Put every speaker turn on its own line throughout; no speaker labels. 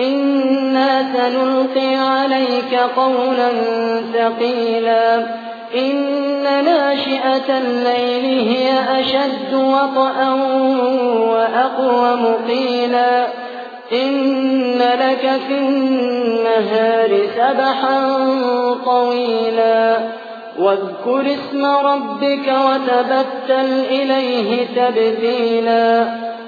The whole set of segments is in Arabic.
إنا سنلقي عليك قولا ثقيلا إن ناشئة الليل هي أشد وطئا وأقوم قيلا إن لك في النهار سبحا طويلا واذكر اسم ربك وتبتل إليه تبتيلا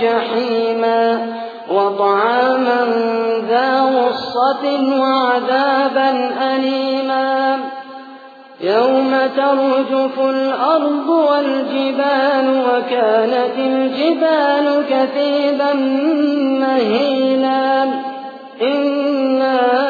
وجحيما وطعاما ذا غصة وعذابا أليما يوم ترجف الأرض والجبال وكانت الجبال كثيبا مهيلا إنا